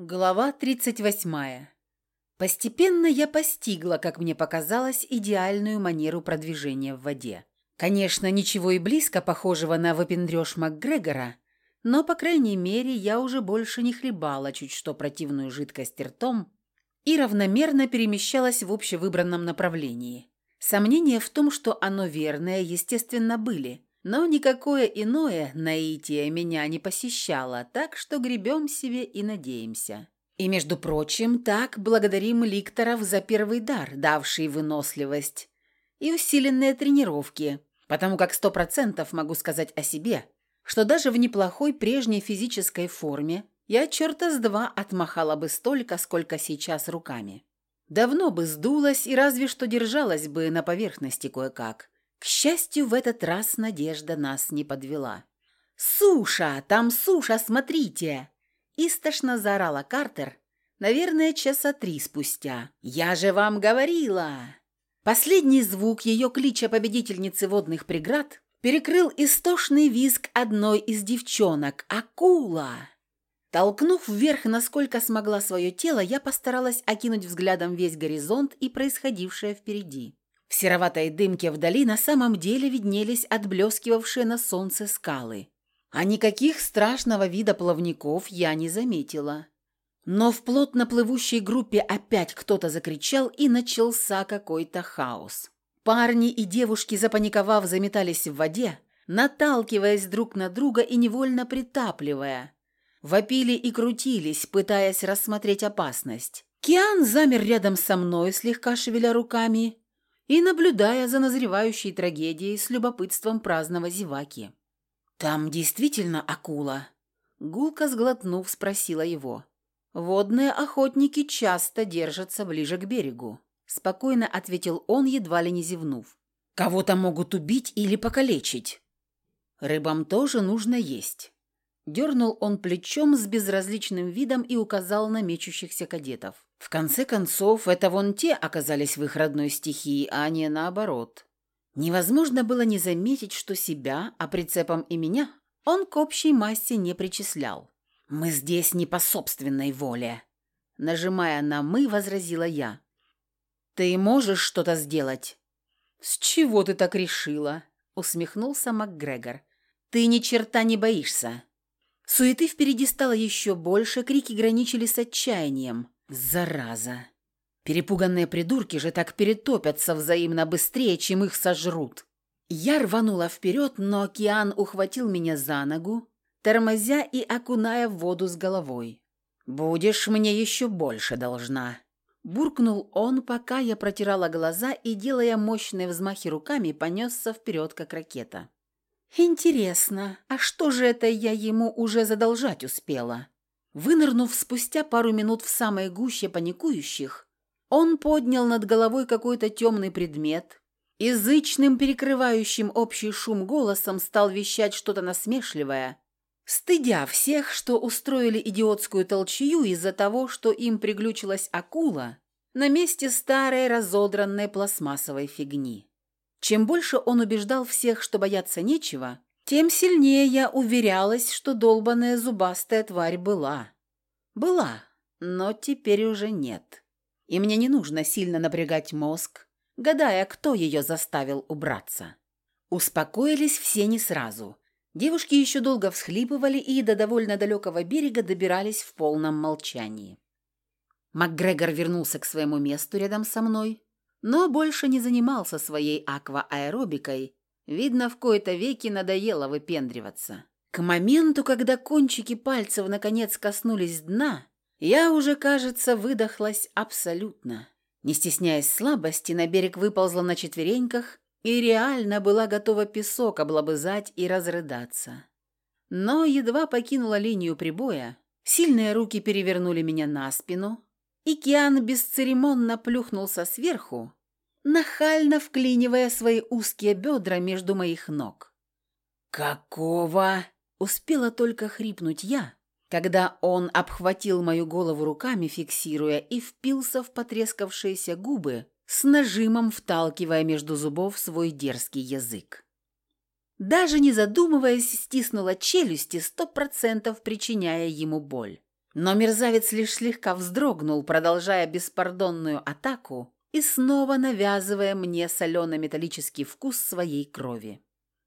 Глава 38. Постепенно я постигла, как мне показалось, идеальную манеру продвижения в воде. Конечно, ничего и близко похожего на выпендрёж МакГрегора, но, по крайней мере, я уже больше не хлебала чуть что противную жидкость ртом и равномерно перемещалась в общевыбранном направлении. Сомнения в том, что оно верное, естественно, были – но никакое иное наитие меня не посещало, так что гребем себе и надеемся. И, между прочим, так благодарим ликторов за первый дар, давший выносливость и усиленные тренировки, потому как сто процентов могу сказать о себе, что даже в неплохой прежней физической форме я черта с два отмахала бы столько, сколько сейчас руками. Давно бы сдулась и разве что держалась бы на поверхности кое-как – к счастью, в этот раз надежда нас не подвела. «Суша! Там суша, смотрите!» Истошно заорала Картер, наверное, часа три спустя. «Я же вам говорила!» Последний звук ее клича победительницы водных преград перекрыл истошный визг одной из девчонок – акула. Толкнув вверх, насколько смогла свое тело, я постаралась окинуть взглядом весь горизонт и происходившее впереди. В сероватой дымке вдали на самом деле виднелись отблескивавшие на солнце скалы. А никаких страшного вида плавников я не заметила. Но в плотно плывущей группе опять кто-то закричал, и начался какой-то хаос. Парни и девушки, запаниковав, заметались в воде, наталкиваясь друг на друга и невольно притапливая. Вопили и крутились, пытаясь рассмотреть опасность. Киан замер рядом со мной, слегка шевеля руками, и наблюдая за назревающей трагедией с любопытством праздного зеваки. «Там действительно акула?» Гулко сглотнув, спросила его. «Водные охотники часто держатся ближе к берегу», спокойно ответил он, едва ли не зевнув. «Кого-то могут убить или покалечить. Рыбам тоже нужно есть». Дернул он плечом с безразличным видом и указал на мечущихся кадетов. В конце концов, это вон те оказались в их родной стихии, а не наоборот. Невозможно было не заметить, что себя, а прицепом и меня, он к общей массе не причислял. «Мы здесь не по собственной воле», — нажимая на «мы», возразила я. «Ты можешь что-то сделать?» «С чего ты так решила?» — усмехнулся МакГрегор. «Ты ни черта не боишься. Суеты впереди стало еще больше, крики граничили с отчаянием. Зараза! Перепуганные придурки же так перетопятся взаимно быстрее, чем их сожрут. Я рванула вперед, но океан ухватил меня за ногу, тормозя и окуная в воду с головой. «Будешь мне еще больше должна», – буркнул он, пока я протирала глаза и, делая мощные взмахи руками, понесся вперед, как ракета. «Интересно, а что же это я ему уже задолжать успела?» Вынырнув спустя пару минут в самой гуще паникующих, он поднял над головой какой-то темный предмет, язычным, перекрывающим общий шум голосом стал вещать что-то насмешливое, стыдя всех, что устроили идиотскую толчью из-за того, что им приглючилась акула на месте старой разодранной пластмассовой фигни. Чем больше он убеждал всех, что бояться нечего, тем сильнее я уверялась, что долбаная зубастая тварь была. Была, но теперь уже нет. И мне не нужно сильно напрягать мозг, гадая, кто ее заставил убраться. Успокоились все не сразу. Девушки еще долго всхлипывали и до довольно далекого берега добирались в полном молчании. МакГрегор вернулся к своему месту рядом со мной, но больше не занимался своей аквааэробикой. Видно, в кои-то веки надоело выпендриваться. К моменту, когда кончики пальцев наконец коснулись дна, я уже, кажется, выдохлась абсолютно. Не стесняясь слабости, на берег выползла на четвереньках и реально была готова песок облобызать и разрыдаться. Но едва покинула линию прибоя, сильные руки перевернули меня на спину, и Киан бесцеремонно плюхнулся сверху, нахально вклинивая свои узкие бедра между моих ног. «Какого?» — успела только хрипнуть я, когда он обхватил мою голову руками, фиксируя, и впился в потрескавшиеся губы, с нажимом вталкивая между зубов свой дерзкий язык. Даже не задумываясь, стиснула челюсти, сто процентов причиняя ему боль. Но мерзавец лишь слегка вздрогнул, продолжая беспардонную атаку и снова навязывая мне солено-металлический вкус своей крови.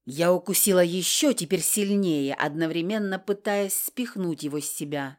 Я укусила еще теперь сильнее, одновременно пытаясь спихнуть его с себя.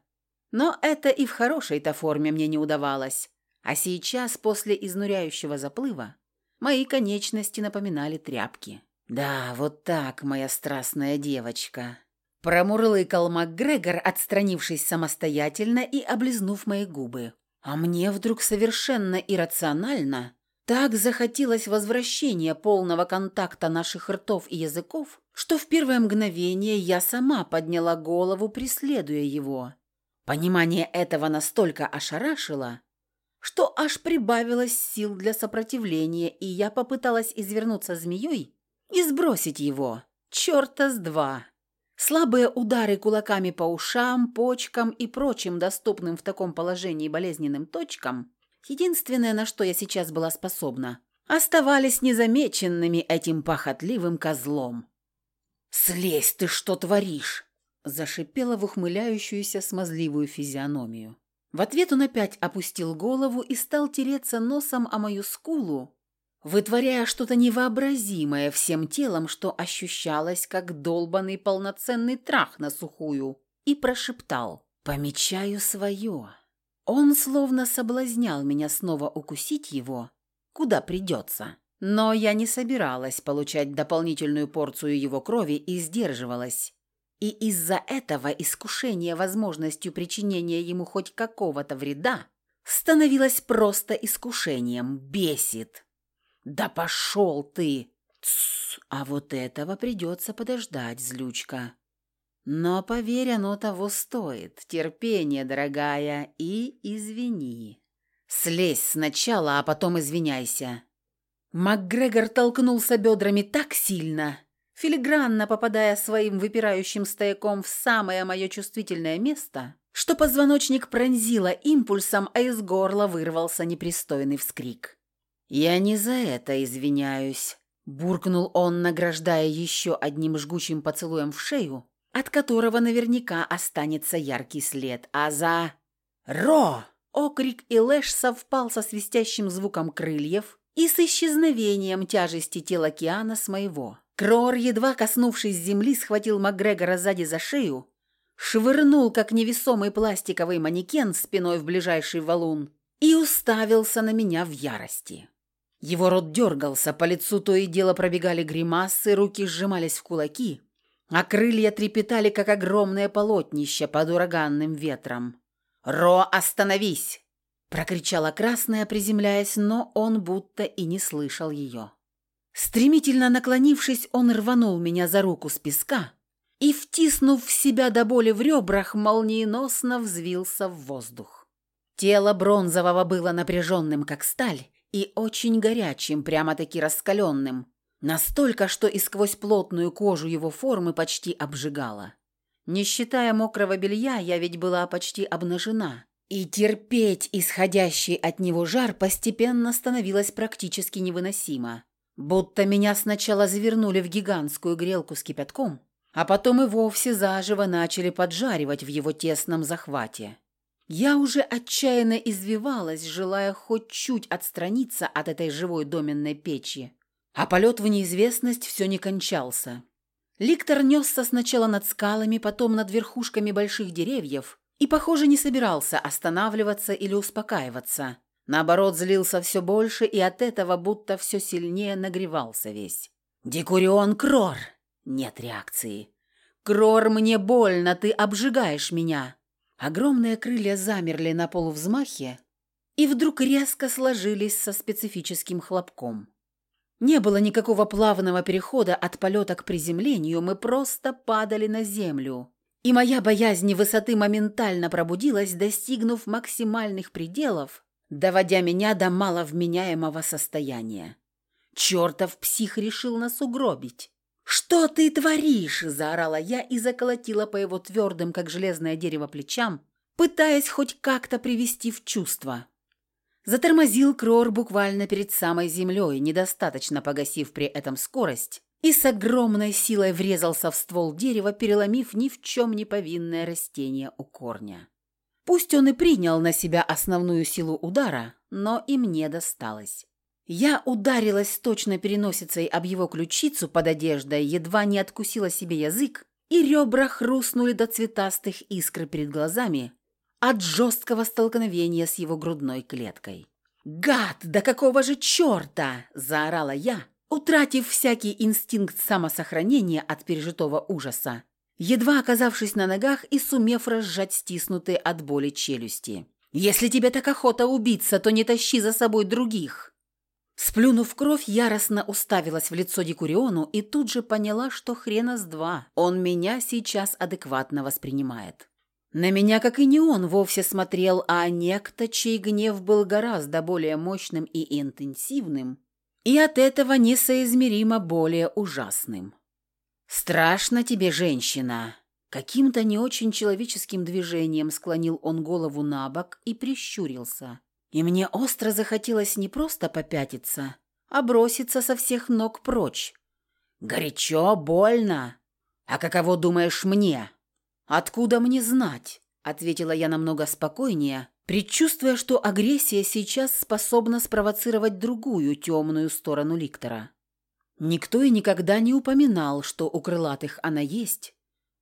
Но это и в хорошей-то форме мне не удавалось. А сейчас, после изнуряющего заплыва, мои конечности напоминали тряпки. «Да, вот так, моя страстная девочка», – промурлыкал МакГрегор, отстранившись самостоятельно и облизнув мои губы. А мне вдруг совершенно иррационально так захотелось возвращения полного контакта наших ртов и языков, что в первое мгновение я сама подняла голову, преследуя его. Понимание этого настолько ошарашило, что аж прибавилось сил для сопротивления, и я попыталась извернуться змеей и сбросить его. Черта с два! Слабые удары кулаками по ушам, почкам и прочим доступным в таком положении болезненным точкам единственное, на что я сейчас была способна, оставались незамеченными этим похотливым козлом. «Слезь ты, что творишь!» – зашипела в ухмыляющуюся смазливую физиономию. В ответ он опять опустил голову и стал тереться носом о мою скулу, вытворяя что-то невообразимое всем телом, что ощущалось как долбанный полноценный трах на сухую, и прошептал «Помечаю свое». Он словно соблазнял меня снова укусить его, куда придется. Но я не собиралась получать дополнительную порцию его крови и сдерживалась. И из-за этого искушение возможностью причинения ему хоть какого-то вреда становилось просто искушением, бесит. «Да пошел ты!» Тс, а вот этого придется подождать, злючка. Но, поверь, оно того стоит. Терпение, дорогая, и извини. Слезь сначала, а потом извиняйся. МакГрегор толкнулся бедрами так сильно, филигранно попадая своим выпирающим стояком в самое мое чувствительное место, что позвоночник пронзило импульсом, а из горла вырвался непристойный вскрик. «Я не за это извиняюсь», – буркнул он, награждая еще одним жгучим поцелуем в шею, от которого наверняка останется яркий след, а за... «Ро!» Окрик и Лэш совпал со свистящим звуком крыльев и с исчезновением тяжести тела Киана с моего. Крор, едва коснувшись земли, схватил Макгрегора сзади за шею, швырнул, как невесомый пластиковый манекен спиной в ближайший валун и уставился на меня в ярости. Его рот дергался, по лицу то и дело пробегали гримасы, руки сжимались в кулаки, а крылья трепетали, как огромное полотнище под ураганным ветром. «Ро, остановись!» – прокричала красная, приземляясь, но он будто и не слышал ее. Стремительно наклонившись, он рванул меня за руку с песка и, втиснув в себя до боли в ребрах, молниеносно взвился в воздух. Тело бронзового было напряженным, как сталь, и очень горячим, прямо-таки раскаленным, Настолько, что и сквозь плотную кожу его формы почти обжигала. Не считая мокрого белья, я ведь была почти обнажена. И терпеть исходящий от него жар постепенно становилось практически невыносимо. Будто меня сначала завернули в гигантскую грелку с кипятком, а потом и вовсе заживо начали поджаривать в его тесном захвате. Я уже отчаянно извивалась, желая хоть чуть отстраниться от этой живой доменной печи, а полет в неизвестность все не кончался. Ликтор несся сначала над скалами, потом над верхушками больших деревьев и, похоже, не собирался останавливаться или успокаиваться. Наоборот, злился все больше и от этого будто все сильнее нагревался весь. «Декурион Крор!» Нет реакции. «Крор, мне больно, ты обжигаешь меня!» Огромные крылья замерли на полувзмахе и вдруг резко сложились со специфическим хлопком. Не было никакого плавного перехода от полета к приземлению, мы просто падали на землю. И моя боязнь высоты моментально пробудилась, достигнув максимальных пределов, доводя меня до маловменяемого состояния. Чертов псих решил нас угробить. «Что ты творишь?» – заорала я и заколотила по его твердым, как железное дерево, плечам, пытаясь хоть как-то привести в чувство. Затормозил Крор буквально перед самой землей, недостаточно погасив при этом скорость, и с огромной силой врезался в ствол дерева, переломив ни в чем не повинное растение у корня. Пусть он и принял на себя основную силу удара, но и мне досталось. Я ударилась точно переносицей об его ключицу под одеждой, едва не откусила себе язык, и ребра хрустнули до цветастых искр перед глазами от жесткого столкновения с его грудной клеткой. «Гад, да какого же черта!» – заорала я, утратив всякий инстинкт самосохранения от пережитого ужаса, едва оказавшись на ногах и сумев разжать стиснутые от боли челюсти. «Если тебе так охота убиться, то не тащи за собой других!» Сплюнув кровь, яростно уставилась в лицо Декуриону и тут же поняла, что хрена с два. Он меня сейчас адекватно воспринимает. На меня, как и не он, вовсе смотрел, а некто, чей гнев был гораздо более мощным и интенсивным, и от этого несоизмеримо более ужасным. «Страшно тебе, женщина!» Каким-то не очень человеческим движением склонил он голову на бок и прищурился. И мне остро захотелось не просто попятиться, а броситься со всех ног прочь. «Горячо, больно. А каково думаешь мне?» «Откуда мне знать?» – ответила я намного спокойнее, предчувствуя, что агрессия сейчас способна спровоцировать другую темную сторону Ликтора. Никто и никогда не упоминал, что у крылатых она есть,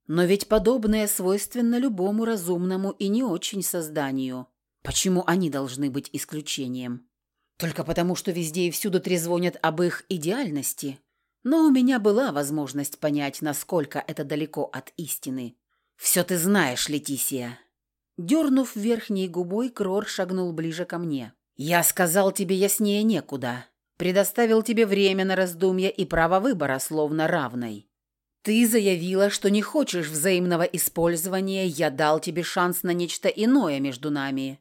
но ведь подобное свойственно любому разумному и не очень созданию. Почему они должны быть исключением? Только потому, что везде и всюду трезвонят об их идеальности? Но у меня была возможность понять, насколько это далеко от истины. «Все ты знаешь, Летисия!» Дернув верхней губой, Крор шагнул ближе ко мне. «Я сказал тебе яснее некуда. Предоставил тебе время на раздумье и право выбора, словно равной. Ты заявила, что не хочешь взаимного использования, я дал тебе шанс на нечто иное между нами».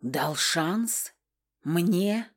«Дал шанс? Мне?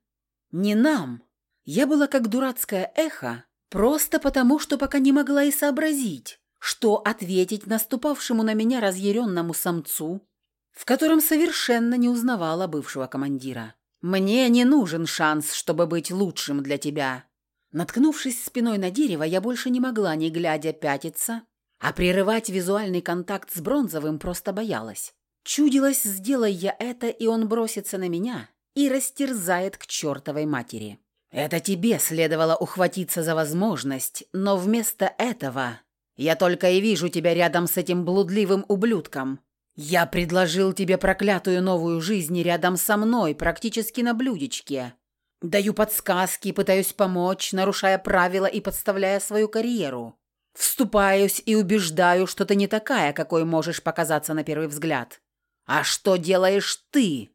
Не нам?» Я была как дурацкое эхо, просто потому, что пока не могла и сообразить, что ответить наступавшему на меня разъяренному самцу, в котором совершенно не узнавала бывшего командира. «Мне не нужен шанс, чтобы быть лучшим для тебя». Наткнувшись спиной на дерево, я больше не могла, не глядя, пятиться, а прерывать визуальный контакт с Бронзовым просто боялась. Чудилось, сделай я это, и он бросится на меня и растерзает к чертовой матери. Это тебе следовало ухватиться за возможность, но вместо этого я только и вижу тебя рядом с этим блудливым ублюдком. Я предложил тебе проклятую новую жизнь рядом со мной, практически на блюдечке. Даю подсказки, пытаюсь помочь, нарушая правила и подставляя свою карьеру. Вступаюсь и убеждаю, что ты не такая, какой можешь показаться на первый взгляд. А что делаешь ты?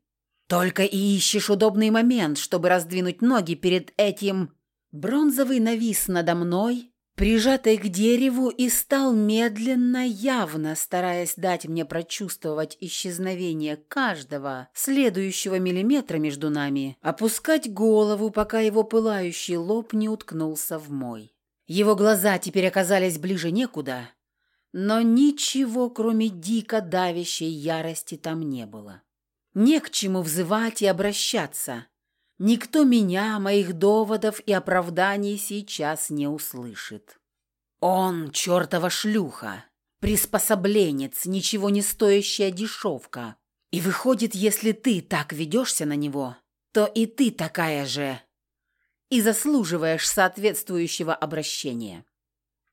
Только и ищешь удобный момент, чтобы раздвинуть ноги перед этим... Бронзовый навис надо мной, прижатый к дереву, и стал медленно, явно стараясь дать мне прочувствовать исчезновение каждого следующего миллиметра между нами, опускать голову, пока его пылающий лоб не уткнулся в мой. Его глаза теперь оказались ближе некуда, но ничего, кроме дико давящей ярости, там не было. Не к чему взывать и обращаться. Никто меня, моих доводов и оправданий сейчас не услышит. Он чертова шлюха, приспособленец, ничего не стоящая дешевка. И выходит, если ты так ведешься на него, то и ты такая же и заслуживаешь соответствующего обращения.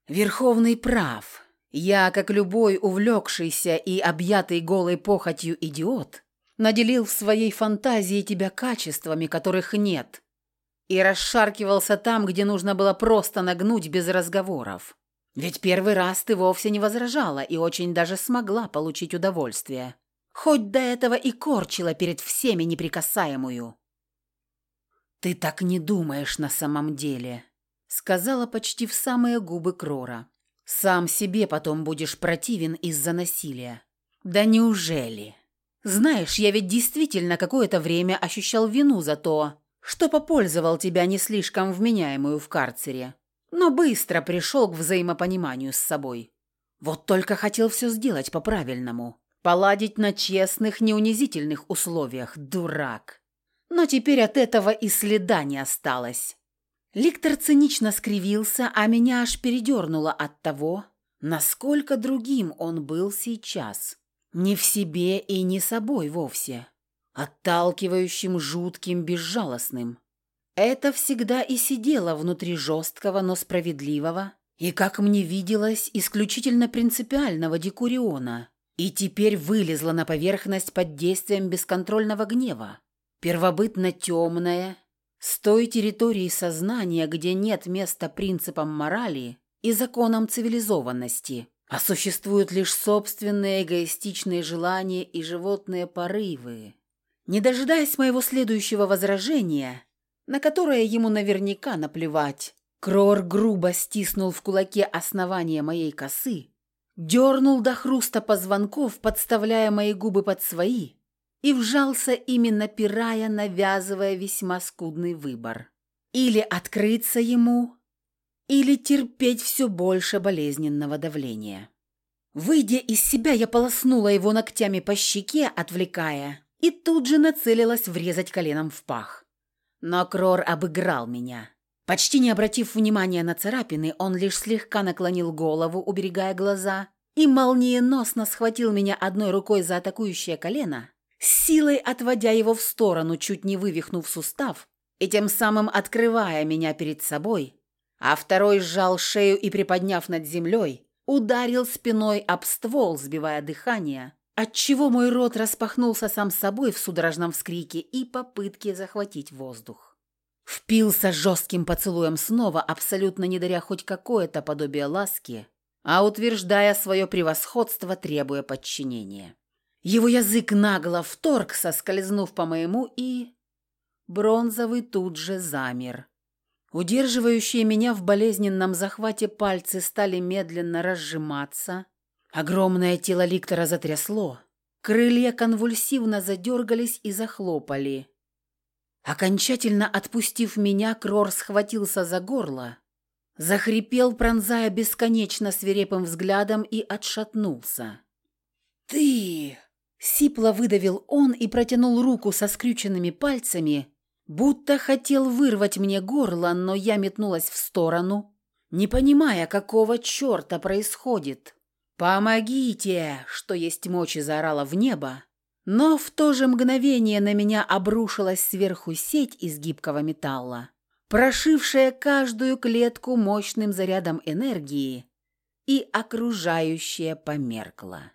Верховный прав. Я, как любой увлекшийся и объятый голой похотью идиот, наделил в своей фантазии тебя качествами, которых нет, и расшаркивался там, где нужно было просто нагнуть без разговоров. Ведь первый раз ты вовсе не возражала и очень даже смогла получить удовольствие. Хоть до этого и корчила перед всеми неприкасаемую. «Ты так не думаешь на самом деле», — сказала почти в самые губы Крора. «Сам себе потом будешь противен из-за насилия». «Да неужели?» Знаешь, я ведь действительно какое-то время ощущал вину за то, что попользовал тебя не слишком вменяемую в карцере, но быстро пришел к взаимопониманию с собой. Вот только хотел все сделать по-правильному, поладить на честных, неунизительных условиях, дурак. Но теперь от этого и следа не осталось. Ликтор цинично скривился, а меня аж передернуло от того, насколько другим он был сейчас. Не в себе и не собой вовсе. Отталкивающим, жутким, безжалостным. Это всегда и сидело внутри жесткого, но справедливого и, как мне виделось, исключительно принципиального Декуриона. И теперь вылезла на поверхность под действием бесконтрольного гнева. Первобытно темная, с той территории сознания, где нет места принципам морали и законам цивилизованности, а существуют лишь собственные эгоистичные желания и животные порывы. Не дожидаясь моего следующего возражения, на которое ему наверняка наплевать, Крор грубо стиснул в кулаке основание моей косы, дернул до хруста позвонков, подставляя мои губы под свои, и вжался ими, напирая, навязывая весьма скудный выбор. Или открыться ему, или терпеть все больше болезненного давления. Выйдя из себя, я полоснула его ногтями по щеке, отвлекая, и тут же нацелилась врезать коленом в пах. Но Крор обыграл меня. Почти не обратив внимания на царапины, он лишь слегка наклонил голову, уберегая глаза, и молниеносно схватил меня одной рукой за атакующее колено, силой отводя его в сторону, чуть не вывихнув сустав, и тем самым открывая меня перед собой, а второй сжал шею и, приподняв над землей, ударил спиной об ствол, сбивая дыхание, отчего мой рот распахнулся сам собой в судорожном вскрике и попытке захватить воздух. Впился жестким поцелуем снова, абсолютно не даря хоть какое-то подобие ласки, а утверждая свое превосходство, требуя подчинения. Его язык нагло вторг, соскользнув по моему, и... Бронзовый тут же замер. Удерживающие меня в болезненном захвате пальцы стали медленно разжиматься. Огромное тело Ликтора затрясло. Крылья конвульсивно задергались и захлопали. Окончательно отпустив меня, Крор схватился за горло, захрипел, пронзая бесконечно свирепым взглядом и отшатнулся. «Ты!» — сипло выдавил он и протянул руку со скрюченными пальцами, Будто хотел вырвать мне горло, но я метнулась в сторону, не понимая, какого черта происходит. «Помогите!» — что есть мочи заорала в небо. Но в то же мгновение на меня обрушилась сверху сеть из гибкого металла, прошившая каждую клетку мощным зарядом энергии, и окружающее померкло.